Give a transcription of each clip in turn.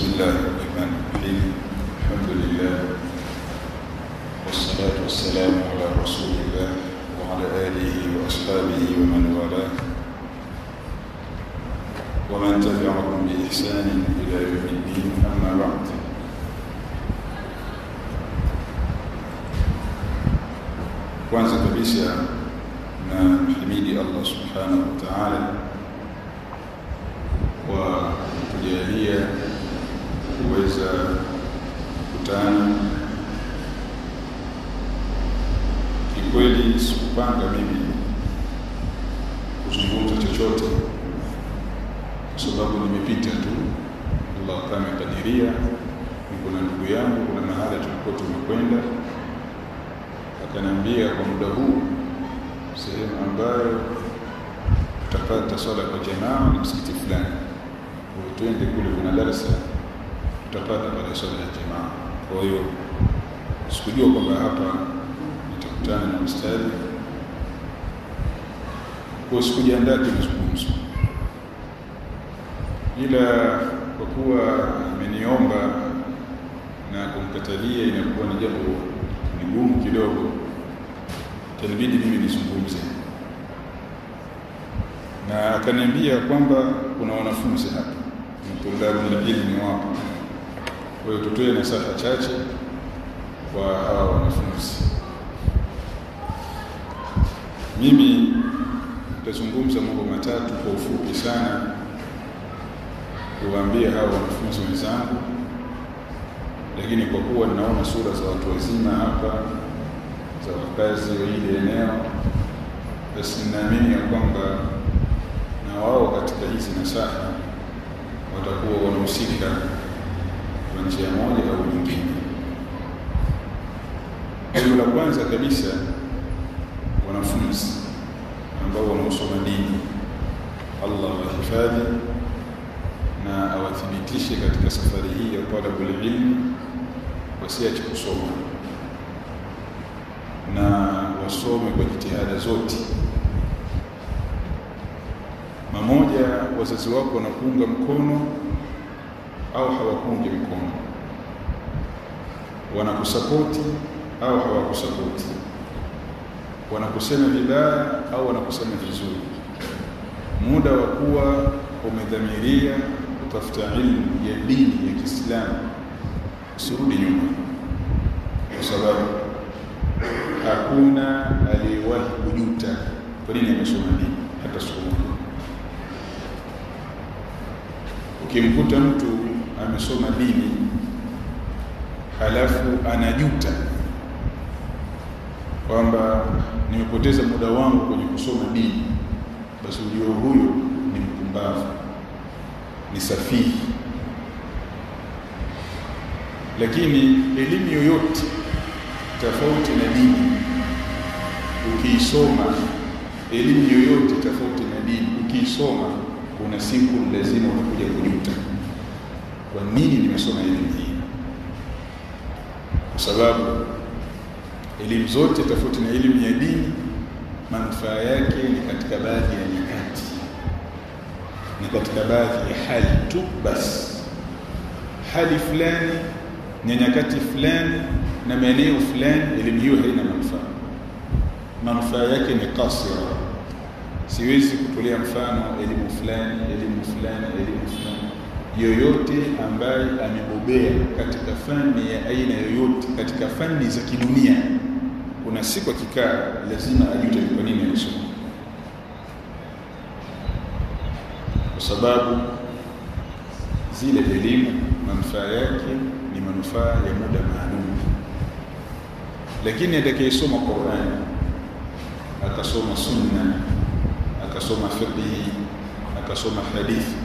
بسم الله الرحمن الرحيم. الحمد لله والصلاة والسلام على رسول الله وعلى آله وأصحابه ومن والاه. ومن تبعهم بإحسان إلى يوم الدين أما بعد. Kwanza kabisa na mhimidi Allah subhanahu wa ta'ala kwa kuweza kukutana. Kikweli sikupanga mimi kuzungumza chochote, kwa sababu nimepita tu, Allah amekadiria. Niko na ndugu yangu, kuna mahali tulikuwa tumekwenda, akaniambia kwa muda huu sehemu ambayo tutapata swala kwa jamaa ni msikiti fulani, twende kule, kuna darasa tutapata pale swala ya jamaa. Kwa hiyo sikujua kwamba hapa nitakutana na mstari. Kwa sikujiandaa kimazungumzo, ila kwa kuwa ameniomba na kumkatalia inakuwa ni jambo ni gumu kidogo, itanibidi mimi nizungumze. Na akaniambia kwamba kuna wanafunzi hapa. Mtulabu ilmi wapo, kwa hiyo tutoe nasaha chache kwa hawa wanafunzi. Mimi nitazungumza mambo matatu kwa ufupi sana, kuwaambia hawa wanafunzi wenzangu, lakini kwa kuwa ninaona sura za watu wazima hapa za wakazi wa hili eneo, basi ninaamini ya kwamba na wao katika hizi nasaha watakuwa wanahusika kwa njia moja au nyingine. Jambo la kwanza kabisa, wanafunzi ambao wanaosoma dini, Allah awahifadhi na awathibitishe katika safari hii ya talabul ilmi, wasiache kusoma na wasome kwa jitihada zote mamoja wazazi wako wanakuunga mkono au hawakunge mkono, wanakusapoti au hawakusapoti, wanakusema vibaya au wanakusema vizuri, muda wa kuwa umedhamiria kutafuta ilmu ya dini ya Kiislamu, usirudi nyuma, kwa sababu hakuna aliyewahi kujuta kwa nini amesoma dini hata siku moja. Ukimkuta mtu amesoma dini halafu anajuta kwamba nimepoteza muda wangu kwenye kusoma dini, basi ujio huyo ni mpumbavu, ni safihi. Lakini elimu yoyote tofauti na dini ukiisoma, elimu yoyote tofauti na dini ukiisoma kuna siku lazima utakuja kujuta, kwa nini nimesoma elimu hii? Kwa sababu elimu zote tofauti na elimu ya dini, manufaa yake ni katika baadhi ya nyakati, ni katika baadhi ya hali tu basi, hali fulani na nyakati fulani na maeneo fulani, elimu hiyo haina manufaa. Manufaa yake ni kasira siwezi kutolea mfano elimu fulani elimu fulani elimu fulani. Yoyote ambaye amebobea katika fani ya aina yoyote katika fani za kidunia, kuna siku akikaa lazima ajute kwa nini alisoma, kwa sababu zile elimu manufaa yake ni manufaa ya muda maalum. Lakini atakayesoma Qur'an akasoma sunna akasoma fiqhi akasoma hadithi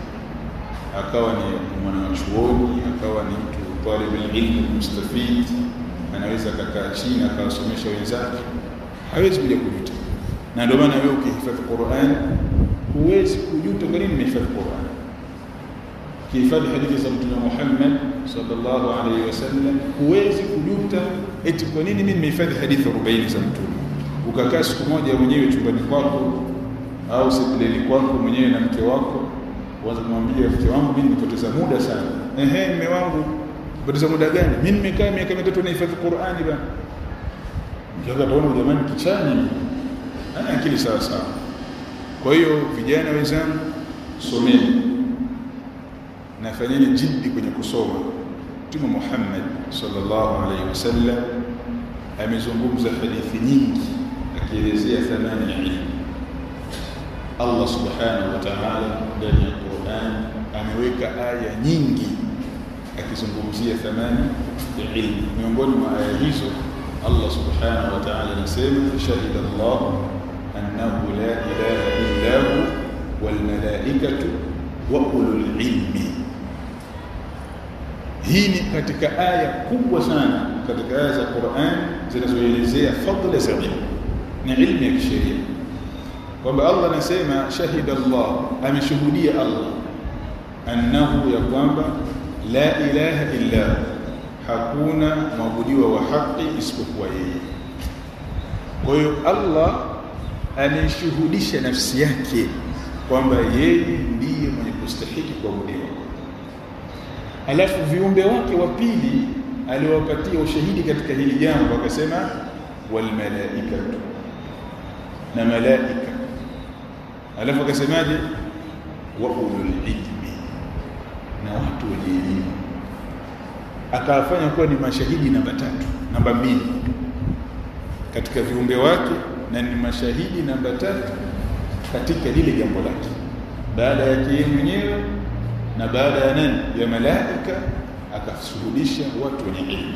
akawa ni mwanachuoni akawa ni mtu talibul ilmu mustafid, anaweza akakaa chini akawasomesha wenzake, hawezi kuja kujuta. Na ndio maana wewe ukihifadhi Qur'an huwezi kujuta. Kwa nini nimehifadhi Qur'an? Ukihifadhi hadithi za Mtume Muhammad sallallahu alaihi wasallam huwezi kujuta eti kwa nini mimi nimehifadhi hadithi 40 za Mtume. Ukakaa siku moja mwenyewe chumbani kwako au sebuleni kwako mwenyewe na mke wako, uanze kumwambia mke wangu, mimi nimepoteza muda sana ehe mume wangu bado muda gani mimi nimekaa miaka mitatu nahifadhi Qur'ani bana Mkianza taona jamani kichani ana akili sawa sawa. Kwa hiyo vijana wenzangu someni na fanyeni jiddi kwenye kusoma. Mtume Muhammad sallallahu alaihi wasallam amezungumza hadithi nyingi akielezea thamani ya ilmu. Allah subhanahu wa ta'ala ndani ya Qur'an ameweka aya nyingi akizungumzia thamani ya ilmu. Miongoni mwa aya hizo Allah subhanahu wa ta'ala anasema shahida Allah annahu la ilaha illa hu wal malaikatu wa ulul ilmi. Hii ni katika aya kubwa sana katika aya za Qur'an zinazoelezea fadhila za ilmu na ilmu ya kisheria, kwamba Allah anasema shahida Allah, ameshuhudia Allah annahu, ya kwamba la ilaha illa hakuna mwabudiwa wa haki isipokuwa yeye. Kwa hiyo Allah anaishuhudisha nafsi yake kwamba yeye ndiye mwenye kustahiki kuabudiwa, alafu viumbe wake wa pili aliwapatia ushahidi katika hili jambo, akasema wal malaikatu, na malaika, alafu akasemaje? Wa ulul ilmi, na watu wenye elimu. Akawafanya kuwa ni mashahidi namba tatu namba mbili. Katika viumbe wake na ni mashahidi namba tatu katika lile jambo lake. Baada ya yeye mwenyewe na baada ya nani? Ya malaika akashuhudisha watu wenye ilmu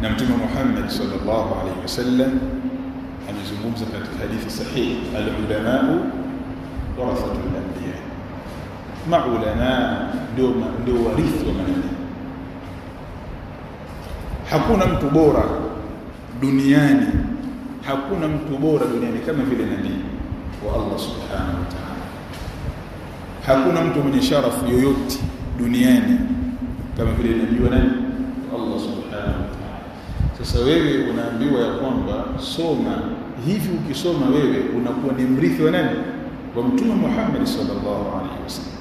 na mtume Muhammad sallallahu alaihi wasallam amezungumza katika hadithi sahihi al-ulamau warathatul anbiya. Maulama ndio ndio warithi wa manabii hakuna mtu bora duniani hakuna mtu bora duniani kama vile nabii wa Allah subhanahu wa ta'ala. Hakuna mtu mwenye sharafu yoyote duniani kama vile nabii wa nani? Allah subhanahu wa ta'ala. Sasa wewe unaambiwa ya kwamba soma hivi ukisoma wewe unakuwa ni mrithi wa nani? Wa mtume Muhammad sallallahu alaihi wasallam.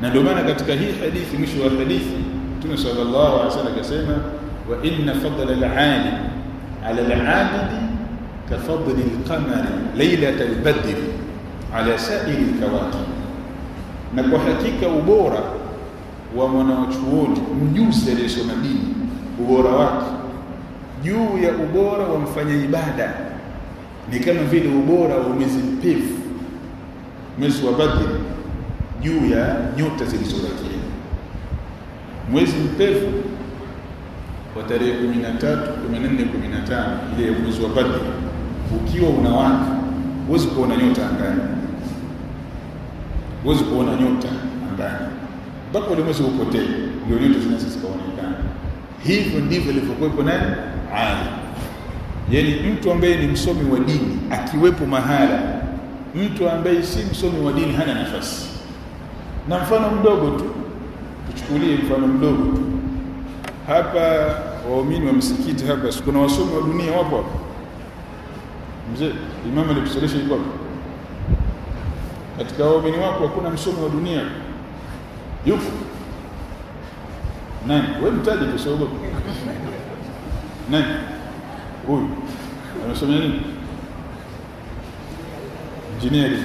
Na ndio maana katika hii hadithi mwisho wa hadithi Mtume sallallahu alaihi wasallam akasema wa inna fadla al-alim ala al-abid ka fadli al-qamari laylat al-badr ala sa'iri al-kawakib. Na kwa hakika ubora wa mwanachuoni mjuzi aliyesoma dini ubora wake juu ya ubora wa mfanya ibada. Ni kama vile ubora wa mwezi mpevu mwezi wa Badri juu ya nyota zilizobakia. Mwezi mpevu wa tarehe 13 14 15 ile mwezi wa Badri ukiwa unawaka huwezi kuona nyota angani. Huwezi kuona nyota angani. Mpaka ule mwezi upotee ndio nyota zinaanza zikaonekana hivyo ndivyo ilivyokuwepo nani ali. Yani mtu ambaye ni msomi wa dini akiwepo mahala mtu ambaye si msomi wa dini hana nafasi. Na mfano mdogo tu tuchukulie mfano mdogo tu. Hapa waumini wa msikiti hapa kuna wasomi wa dunia wapo hapa? Mzee imam alikusalisha yuko hapa katika waumini wako hakuna msomi wa dunia. Yupo nani? Wewe mtaje kisogo nani? Huyu. Anasomea nini? Engineering.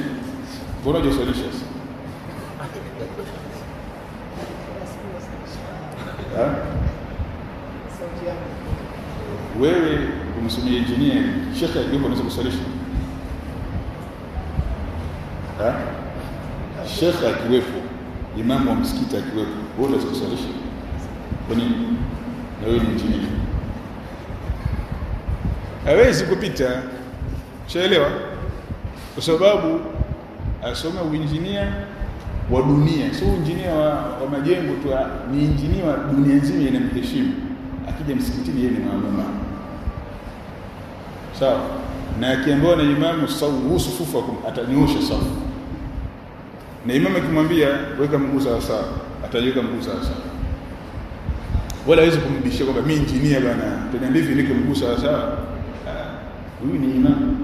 Je hujaswalisha sasa. Wewe umsomea engineer shekhe akiwepo anaweza kusalisha shekhe akiwepo imamu wa msikiti akiwepo wewe unaweza kusalisha kwa na wewe ni engineer hawezi kupita. Shaelewa kwa sababu asoma uinjinia wa dunia. Sio injinia wa, wa majengo tu ni injinia wa dunia nzima inamheshimu akija msikitini yeye ni maamuma sawa? Na akiambiwa na imamu sawu sufufakum atanyosha safu na imamu akimwambia weka mguu sawa sawa ataweka mguu sawa sawa wala hawezi kumbishia kwamba mimi injinia bwana. Tena ndivyo niko mguu sawa sawa huyu ni imam.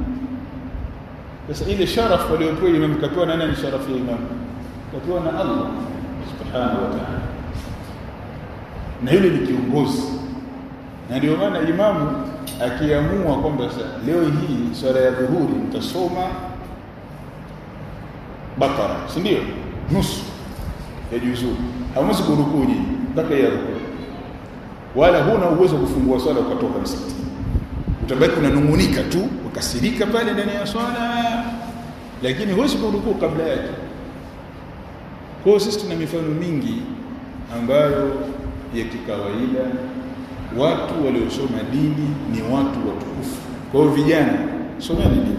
Sasa ile sharafu waliopewa imamu kapewa na nani sharafu ya imam? Kapewa na Allah subhanahu wa ta'ala, na yule ni kiongozi, na ndio maana imamu akiamua kwamba leo hii swala ya dhuhuri mtasoma Bakara, si ndio? Nusu ya juzuu, hamwezi kurukuu nyinyi mpaka ya wala huna uwezo kufungua swala ukatoka msikitini, utabaki unanung'unika tu, ukasirika pale ndani ya swala, lakini huwezi kurukuu kabla yake. Kwa sisi tuna mifano mingi ambayo ya kikawaida watu waliosoma dini ni watu watukufu. Kwa hiyo vijana, someni dini,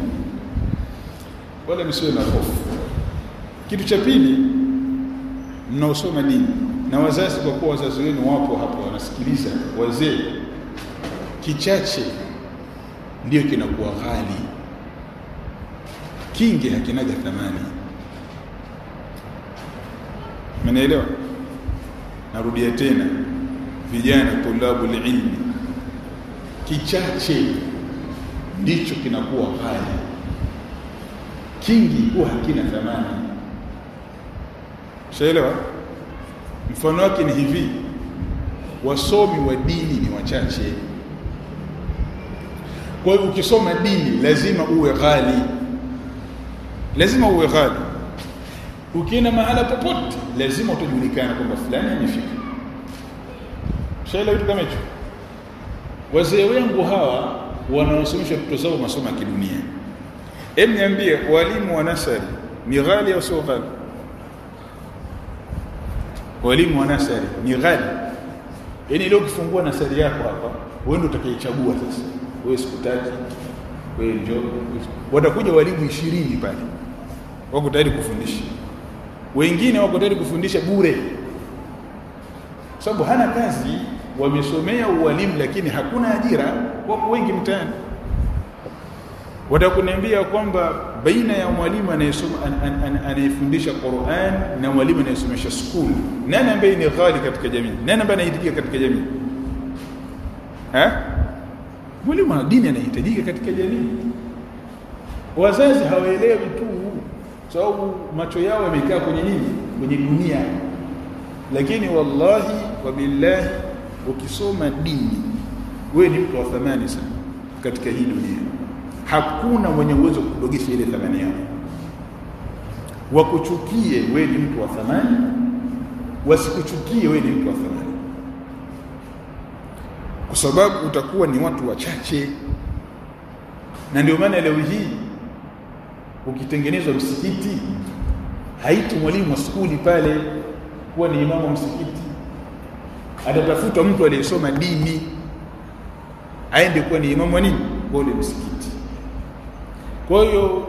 wala msiwe na hofu. Kitu cha pili, mnaosoma dini na wazazi, kwa kuwa wazazi wenu wapo hapo wanasikiliza, wazee, kichache ndio kinakuwa ghali, kingi hakinaga thamani. Mnaelewa? Narudia tena, vijana tulabu ilmi, kichache ndicho kinakuwa ghali, kingi huwa hakina thamani. Shaelewa? Mfano wake ni hivi, wasomi wa dini ni wachache. Kwa hiyo ukisoma dini lazima uwe ghali, lazima uwe ghali. Ukienda mahala popote lazima utajulikana kwamba fulani amefika. Shaila kitu kama hicho? Wazee wengu hawa wanaosomesha watoto zao masomo ya kidunia, hem, niambie, walimu wa nasari ni ghali au sio ghali? Walimu wa nasari ni ghali? yani leo ukifungua nasari yako hapa, wewe ndio utakayechagua sasa. Wewe sikutaki, wewe njoo. Watakuja walimu ishirini pale, wako tayari kufundisha. Wengine wako tayari kufundisha bure, sababu hana kazi, wamesomea ualimu lakini hakuna ajira. Wako wengi mtaani. Watakuniambia kwamba baina ya mwalimu anayesoma an, an, an, anayefundisha Qur'an na mwalimu anayesomesha school nani ambaye ni ghali katika jamii? Nani ambaye anahitajika katika jamii? Ha? Mwalimu wa dini anahitajika katika jamii. Wazazi hawaelewi tu, sababu macho yao yamekaa kwenye nini? Kwenye dunia. Lakini wallahi wa billahi, ukisoma dini, wewe ni mtu wa thamani sana katika hii dunia hakuna mwenye uwezo kudogesha ile thamani yako. Wakuchukie wewe ni mtu wa thamani, wasikuchukie wewe ni mtu wa thamani, kwa sababu utakuwa ni watu wachache. Na ndio maana leo hii ukitengenezwa msikiti, haiti mwalimu wa skuli pale kuwa ni imamu wa msikiti, atatafuta mtu aliyesoma dini aende kuwa ni imamu wa nini kwa ule msikiti. Kwa hiyo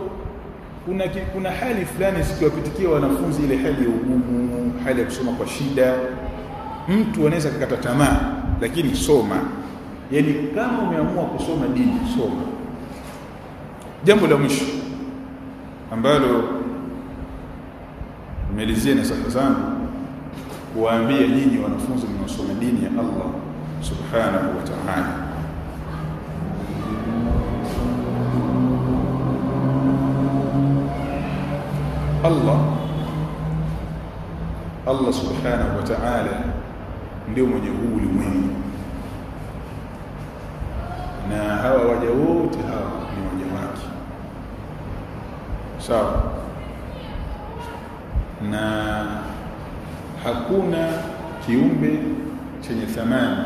kuna, kuna hali fulani zikiwapitikia wanafunzi, ile hali ya ugumu, hali ya kusoma kwa shida, mtu anaweza kukata tamaa, lakini soma. Yaani kama umeamua kusoma dini, soma. Jambo la mwisho ambalo nimelizia nasaha zangu kuwaambia nyinyi wanafunzi mnaosoma dini ya Allah subhanahu wa ta'ala Allah Allah subhanahu wa ta'ala ndio mwenye huu ulimwengu, na hawa waja wote hawa ni waja wake, sawa. Na hakuna kiumbe chenye thamani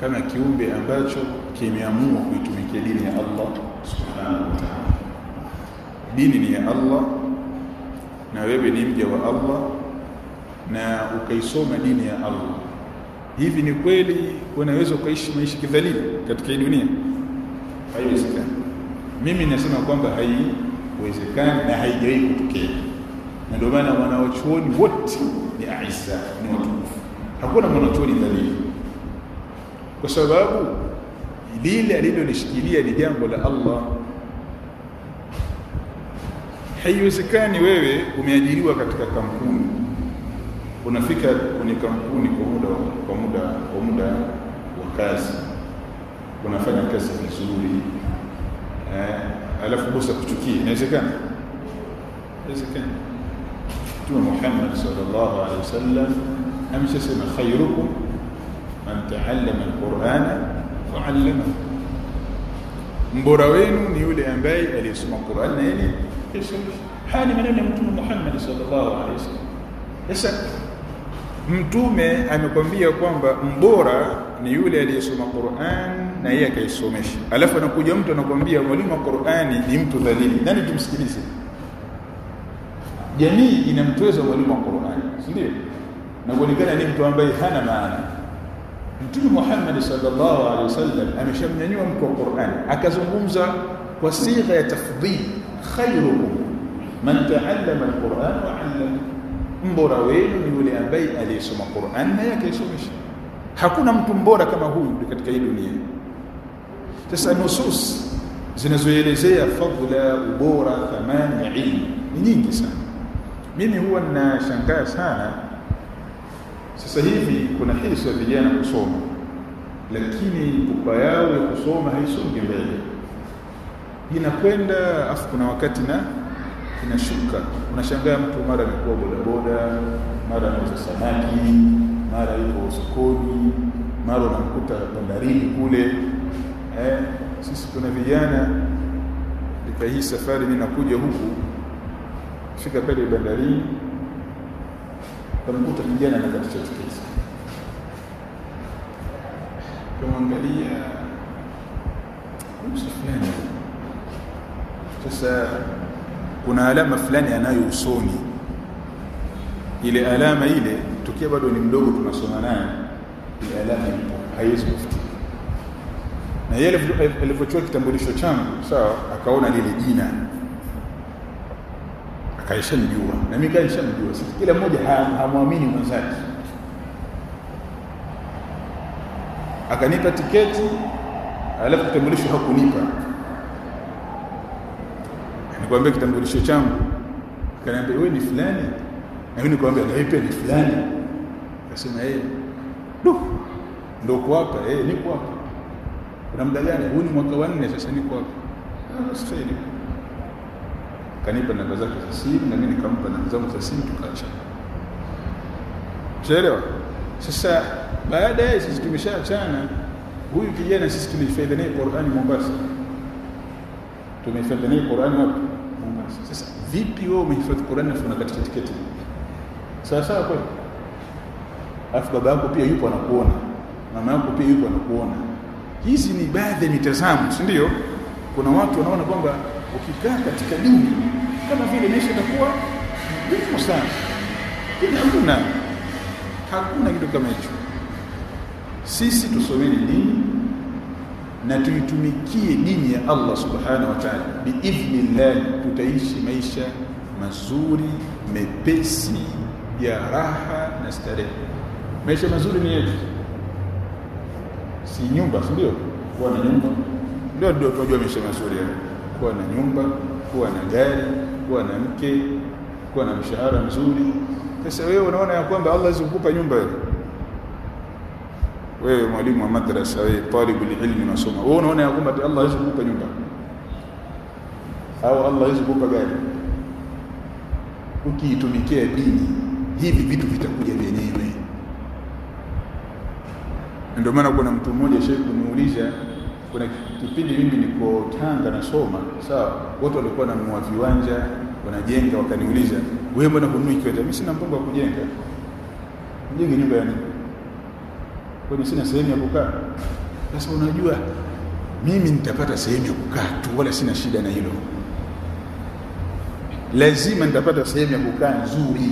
kama kiumbe ambacho kimeamua kuitumikia dini ya Allah subhanahu wa ta'ala. Dini ni ya Allah na wewe ni mja wa Allah na ukaisoma dini ya Allah. Hivi ni kweli unaweza ukaishi maisha kidhalili katika hii dunia? Haiwezekani. Mimi nasema kwamba haiwezekani na haijawahi kutokea, na ndio maana wanaochuoni wote ni aisa, ni watukufu. Hakuna mwanachuoni dhalili, kwa sababu lile alilolishikilia ni jambo la Allah. Haiwezekani wewe umeajiriwa katika kampuni, unafika kwenye kampuni kwa muda kwa muda kwa muda wa kazi, unafanya kazi vizuri eh, alafu bosi akuchukie. Inawezekana? Inawezekana. Mtume Muhammad sallallahu alaihi wasallam ameshasema khairukum man taallama alqur'ana wa 'allamahu mbora wenu ni yule ambaye aliyesoma Qur'an na yeye hali maneno ya Mtume Muhammad sallallahu alaihi wasallam. Sasa mtume amekwambia kwamba mbora ni yule aliyesoma Qur'an na yeye akaisomesha. Alafu anakuja mtu anakwambia mwalimu wa Qur'ani ni mtu dhalili. Nani tumsikilize? Jamii inamtweza mwalimu wa Qur'ani si ndio? Na kuonekana ni mtu ambaye hana maana Mtume Muhammad sallallahu alaihi wasallam ameshamnyanyua wa Qur'an akazungumza kwa sigha ya tafdhil khairukum man ta'allama al-Qur'an wa 'allama mbora wenu ni yule ambaye aliyesoma Qur'an na yake isomesha hakuna mtu mbora kama huyu katika hii dunia sasa nusus zinazoelezea fadla ubora thamani ya ilmu ni nyingi sana mimi huwa ninashangaa sana sasa hivi kuna hisa ya vijana kusoma lakini pupa yao ya kusoma haisongi mbele. Inakwenda afu kuna wakati na inashuka. Unashangaa mtu mara amekuwa bodaboda mara anauza samaki mara yuko sokoni mara unamkuta bandarini kule. Eh, sisi kuna vijana katika hii safari mimi nakuja huku fika pale bandarini kamkuta kijana anakatisha tiketi kamwangalia uso fulani. Sasa kuna alama fulani anayo usoni. Ile alama ile tukia bado ni mdogo tunasoma naye ile alama ipo haiwezi kufutika. Na yeye alivyochukua kitambulisho changu sawa akaona lile jina akaishamjua na mimi kaishamjua. Sisi kila mmoja hamwamini mwenzake. Akanipa tiketi alafu kitambulisho hakunipa. Nikwambia kitambulisho changu. Akaniambia wewe ni fulani? Na mimi nikwambia na ni fulani. Akasema yeye du ndo uko hapa. Eh niko hapa. Kuna mdagani huu ni mwaka wa nne sasa niko hapa. Sasa sifeli kanipa namba zake za simu na mimi nikampa namba zangu za simu tukaacha Unaelewa? Sasa baada ya sisi tumeshaachana huyu kijana sisi tulihifadhi naye Qur'ani Mombasa. Tumehifadhi naye Qur'ani wapi? Mombasa. Sasa vipi wewe umehifadhi Qur'ani na katika tiketi? Sawa sawa kweli? afu baba yako pia yupo anakuona. Mama yako pia yupo anakuona. Hizi ni baadhi ya mitazamo, si ndio? Kuna watu wanaona kwamba ukikaa katika dini kama vile maisha itakuwa ngumu sana. Ili hakuna hakuna kitu kama hicho. Sisi tusomeni dini na tuitumikie dini ya Allah subhanahu wa ta'ala. Biidhnillah tutaishi maisha mazuri mepesi ya raha na starehe. Maisha mazuri ni yetu, si nyumba, si ndio? Kuwa na nyumba ndio ndio tunajua maisha mazuri hayo. Kuwa na nyumba, kuwa na gari, kuwa na mke, kuwa na mshahara mzuri. Sasa wewe unaona ya kwamba Allah azikupa nyumba wewe? Wewe mwalimu wa madrasa wewe talibul ilmi unasoma. Wewe unaona ya kwamba Allah hawezi kukupa nyumba? Au Allah hawezi kukupa gari? Ukiitumikia dini hivi vitu vitakuja vyenyewe. Ndio maana kuna mtu mmoja shehe kuniuliza kuna kipindi mimi niko Tanga nasoma sawa watu walikuwa wananunua viwanja wanajenga wakaniuliza wewe mbona hununui kiwanja? Mimi sina mpango wa kujenga. Mjenge nyumba ya nini? Kwani sina sehemu ya kukaa? Sasa unajua mimi nitapata sehemu ya kukaa tu wala sina shida na hilo. Lazima nitapata sehemu ya kukaa nzuri.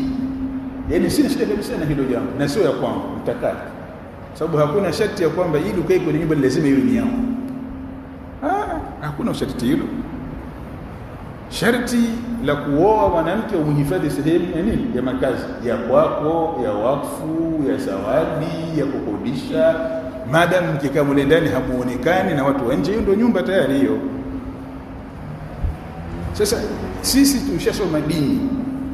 Yaani sina shida kabisa na hilo jambo na sio ya kwangu nitakaa sababu hakuna sharti ya kwamba ili ukae kwenye nyumba lazima iwe ni ah hakuna sharti hilo. Sharti la kuoa mwanamke umhifadhi sehemu ya nini? Ya makazi. Ya kwako ya wakfu ya zawadi ya kukodisha. Madam mkikaa mule ndani hamuonekani na watu wa nje. Hiyo ndio nyumba tayari hiyo. Sasa sisi tushasoma dini.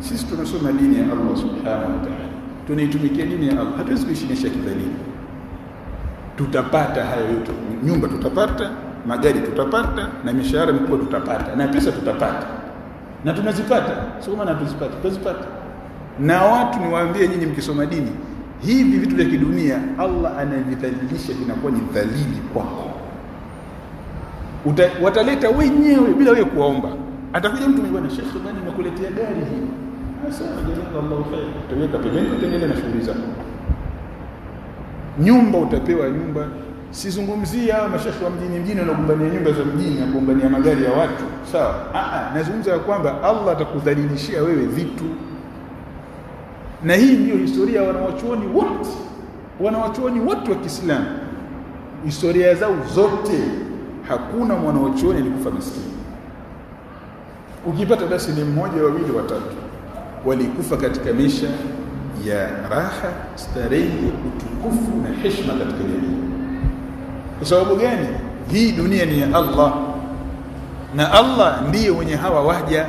Sisi tunasoma dini ya Allah subhanahu wa ta'ala. Tunaitumikia dini ya Allah. Hatuwezi kuishi maisha kidhalimu tutapata hayo yote. Nyumba tutapata magari tutapata na mishahara mikubwa tutapata na pesa tutapata. Na tunazipata. Sio maana tuzipata tutazipata. Na watu niwaambie nyinyi mkisoma dini hivi vitu vya kidunia Allah anavidhalilisha vinakuwa ni dhalili kwako. Wataleta wenyewe bila wewe kuwaomba. Atakuja mtu mwingine na shekhi bwana nimekuletea gari hii. Sasa jazakallahu khair utaweka pembeni utaendelea na shughuli zako. Nyumba utapewa nyumba sizungumzia hawa mashekhe wa mjini mjini wanaogombania nyumba za mjini nakugombania magari ya watu. Sawa. A nazungumza ya kwamba Allah atakudhalilishia wewe vitu. Na hii ndiyo historia wanawachuoni wote wanawachuoni wote wa Kiislamu. Historia zao zote hakuna mwanawachuoni alikufa maskini. Ukipata basi ni mmoja wawili watatu. Walikufa katika maisha ya raha starehe utukufu na heshima katika jamii kwa sababu gani? Hii dunia ni ya Allah. Na Allah ndiye mwenye hawa waja.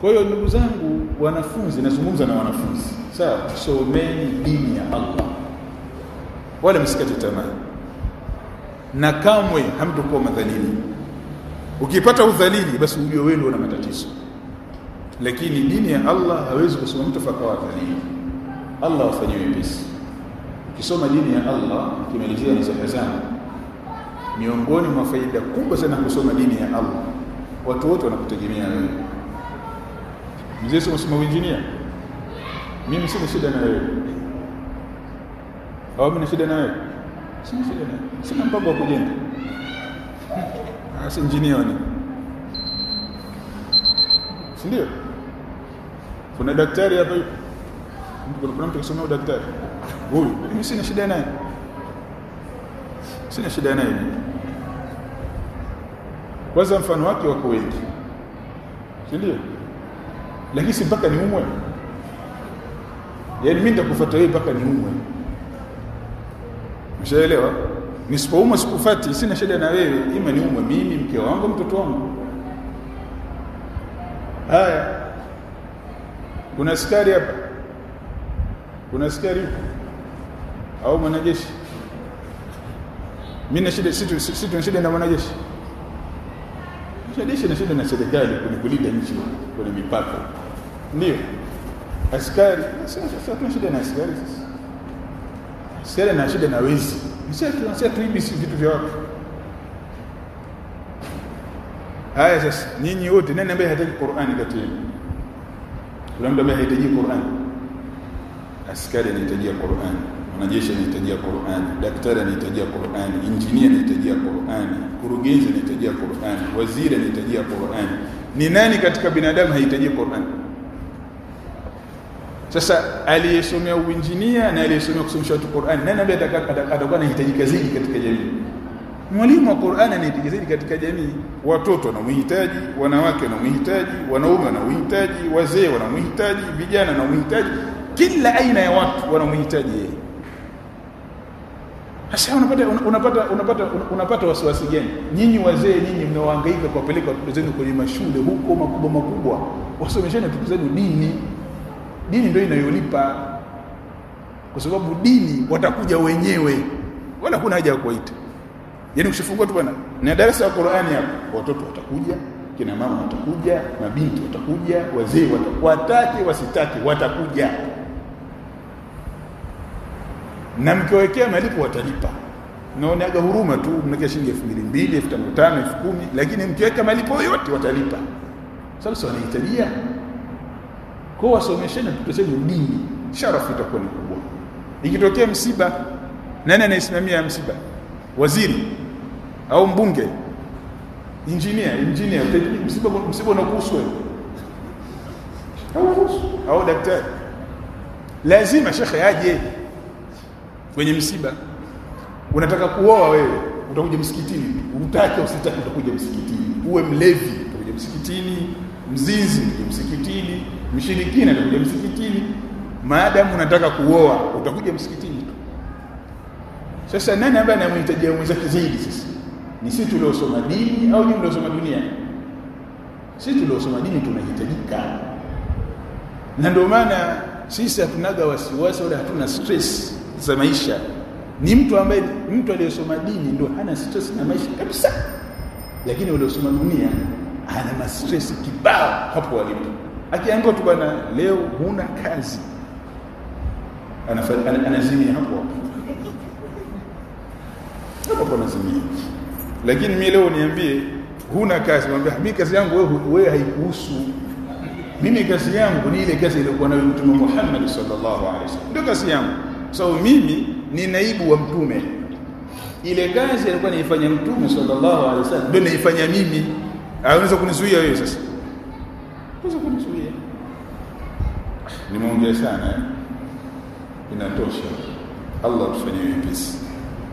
Kwa hiyo ndugu zangu wanafunzi nazungumza na wanafunzi. Sawa someni dini ya Allah. Wala msikate tamaa. Na kamwe hamtokuwa madhalili. Ukipata udhalili basi ujue wewe una matatizo. Lakini dini ya Allah hawezi kusoma mtu fakawa dhalili Allah wafanyiwe wepesi. Ukisoma dini ya Allah ukimalizia nasaha zangu miongoni mwa faida kubwa sana kusoma dini ya Allah. Watu wote wanakutegemea wewe. Mzee sio msoma injinia mimi sina shida na wewe. Au mimi shida na wewe? Sina shida na wewe. Sina mpango wa kujenga. Si injinia ni. Si ndio? Kuna daktari hapa kuna mtu kusoma daktari. Huyu mimi sina shida naye. Sina shida naye kwanza mfano wake wako wengi si ndio lakini si mpaka ni umwe yaani mimi nitakufuata wewe mpaka ni umwe Mshaelewa? Nisipoumwa sikufati, sina shida na wewe, ima ni umwe mimi, mke wangu, mtoto wangu. Haya. Kuna askari hapa? Kuna askari au mwanajeshi? Mimi na shida sisi tuna shida na mwanajeshi. Mwanajeshi na shida na serikali kwenye kulinda nchi kwenye mipaka. Ndio. Askari, sasa tuna shida na askari sasa. Askari na shida na wezi. Sasa tuibi si vitu vya watu. Haya sasa nyinyi wote nani ambaye hataki Qur'ani kati yenu? Kuna mtu ambaye hahitaji Qur'ani? Askari anahitaji Qur'ani, mwanajeshi anahitajia Qur'ani, daktari anahitajia Qur'ani, injinia anahitajia Qur'ani, kurugenzi anahitajia Qur'ani, waziri anahitajia Qur'ani. Ni nani katika binadamu hahitaji Qur'ani? Sasa aliyesomea uinjinia na aliyesomea kusomesha watu Qur'an, nani ambaye atakuwa anahitajika zaidi katika jamii? Mwalimu wa Qur'an anahitajika zaidi katika jamii. Watoto wanamhitaji, wanawake wanamhitaji, wanaume wanamhitaji, wazee wanamhitaji, vijana wanamhitaji, kila aina ya watu wanamhitaji yeye. Sasa unapata unapata unapata unapata wasiwasi gani? Nyinyi wazee nyinyi mnaohangaika kuwapeleka watoto zenu kwenye mashule huko makubwa makubwa, wasomesheni watoto zenu dini. Dini ndio inayolipa. Kwa sababu dini watakuja wenyewe. Wala kuna haja ya kuwaita. Yaani ukishafungua tu bwana na darasa la Qur'ani hapo watoto watakuja kina mama watakuja mabinti watakuja wazee watakuja, watake wasitake watakuja na mkiwekea malipo watalipa. Naoneaga huruma tu mnakia shilingi 2200 1500 10,000 lakini mkiweka malipo yote watalipa. Sasa wanahitajia kwa wasomesheni zenu dini sharafu itakuwa ni kubwa. Ikitokea msiba nani anaisimamia msiba? Waziri au mbunge? Injinia engineer msiba msiba unakuhusu wewe. Au au daktari. Lazima shekhe aje kwenye msiba unataka kuoa wewe utakuja msikitini. Utake usitake utakuja msikitini. Uwe mlevi utakuja msikitini. Mzinzi utakuja msikitini. Mshirikina utakuja msikitini. Maadamu unataka kuoa utakuja msikitini tu. Sasa nani ambaye anamhitaji mwenzake zaidi sasa? Ni sisi tuliosoma dini au ni tuliosoma dunia? Sisi tuliosoma dini tunahitajika. Na ndio maana sisi hatunaga wasiwasi wala hatuna stress za maisha. Ni mtu ambaye mtu aliyesoma dini ndio hana stress na maisha kabisa. Lakini waliosoma dunia ana ma stress kibao hapo walipo. Akiambiwa tu bwana leo huna kazi. Anazimia ana- hapo. Hapo hapo anazimia. Lakini mimi leo niambie huna kazi. Mwambie mimi kazi yangu wewe wewe haikuhusu. Mimi kazi yangu ni ile kazi iliyokuwa nayo mtume Muhammad sallallahu alaihi wasallam. Ndio kazi yangu sababu so, mimi ni naibu wa mtume. Ile kazi alikuwa naifanya mtume sallallahu alaihi wasallam ndio naifanya mimi. Unaweza kunizuia wewe sasa? Unaweza kunizuia. Nimeongea sana eh? inatosha. Allah tufanyie wepesi